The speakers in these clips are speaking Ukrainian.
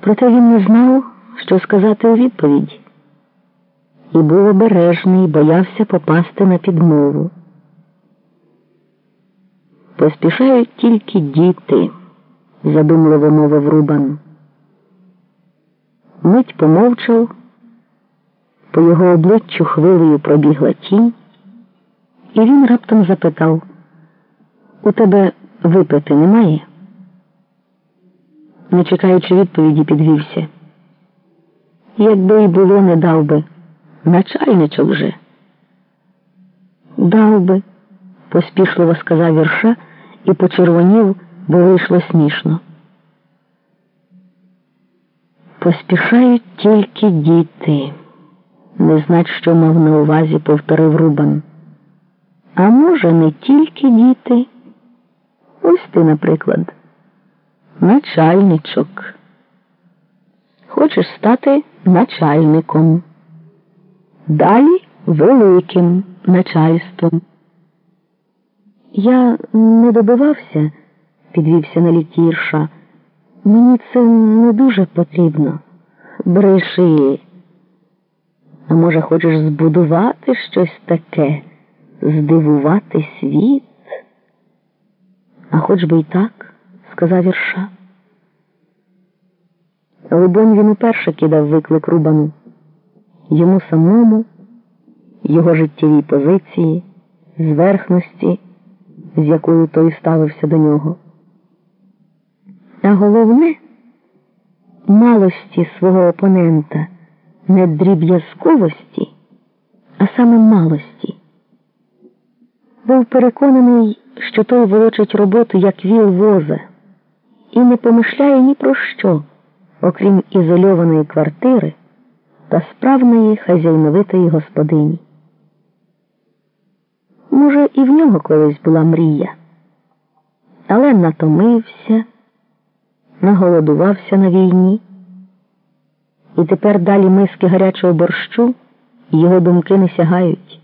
Проте він не знав, що сказати у відповідь, і був обережний, боявся попасти на підмову. Поспішають тільки діти, задумливо мовив Рубан. Мить помовчав, по його обличчю хвилею пробігла тінь, і він раптом запитав У тебе випити немає? Не чекаючи відповіді, підвівся. Якби й було, не дав би. Начальничок же. Дав би, поспішливо сказав вірша і почервонів, бо вийшло смішно. Поспішають тільки діти, не знать, що мав на увазі, повторив Рубан. А може, не тільки діти? Ось ти, наприклад, начальничок. Хочеш стати начальником, далі великим начальством. Я не добивався, підвівся на лікті Ірша. Мені це не дуже потрібно. Бреши. А може, хочеш збудувати щось таке, здивувати світ? А хоч би й так, сказав Ірша. Либонь він уперше кидав виклик Рубану. Йому самому, його життєвій позиції, зверхності, з якою той ставився до нього. А головне малості свого опонента, не дріб'язковості, а саме малості. Був переконаний, що той волочить роботу, як віл воза, і не помишляє ні про що, окрім ізольованої квартири та справної хазяйновитої господині. Може, і в нього колись була мрія, але натомився наголодувався на війні, і тепер далі миски гарячого борщу його думки не сягають.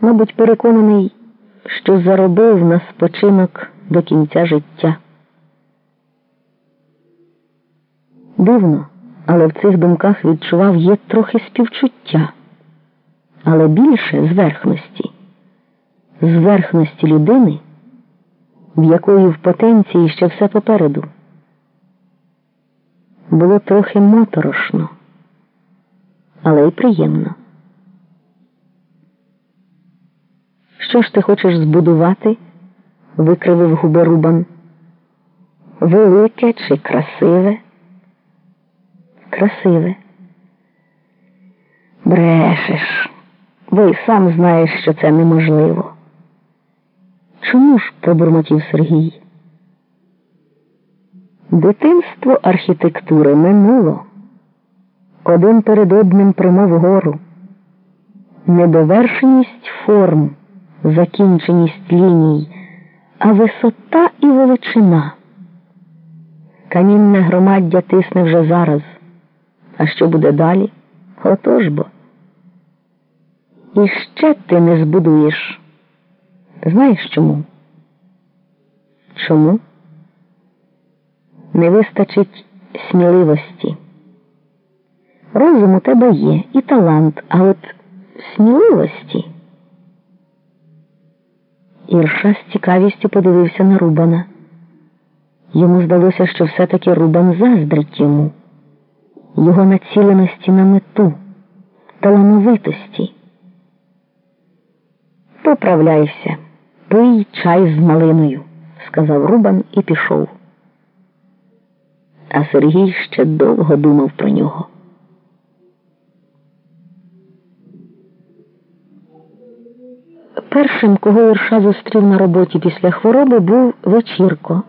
Мабуть, переконаний, що заробив на спочинок до кінця життя. Дивно, але в цих думках відчував є трохи співчуття, але більше зверхності, зверхності людини в якої в потенції ще все попереду. Було трохи моторошно, але й приємно. Що ж ти хочеш збудувати? викривив губи Рубан. Велике чи красиве? Красиве. Брешеш, бо й сам знаєш, що це неможливо. Чому ж? пробурмотів Сергій. Дитинство архітектури минуло. Один перед одним примов гору. Недовершеність форм, закінченість ліній, а висота і величина. Камінне громаддя тисне вже зараз. А що буде далі? Отож бо. І ще ти не збудуєш. Знаєш чому? Чому? Не вистачить сміливості. Розум у тебе є і талант, а от сміливості. Ірша з цікавістю подивився на Рубана. Йому здалося, що все-таки Рубан заздрить йому, його націленості на мету, талановитості. Поправляйся. Пий чай з малиною, сказав Рубан і пішов. А Сергій ще довго думав про нього. Першим, кого Ірша зустрів на роботі після хвороби, був вечірко.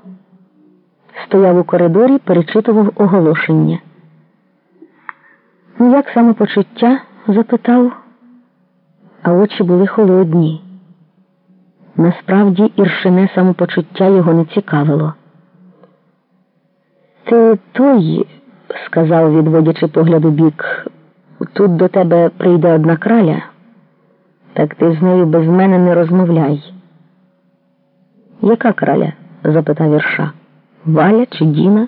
Стояв у коридорі, перечитував оголошення. Ну, як самопочуття? запитав, а очі були холодні. Насправді іршине самопочуття його не цікавило. Ти той, сказав, відводячи погляд у бік, тут до тебе прийде одна краля, так ти з нею без мене не розмовляй. Яка краля? запитав Ірша. Валя чи Діна?